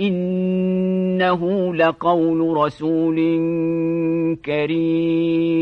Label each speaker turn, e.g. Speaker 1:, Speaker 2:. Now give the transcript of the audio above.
Speaker 1: إنه لقول رسول كريم.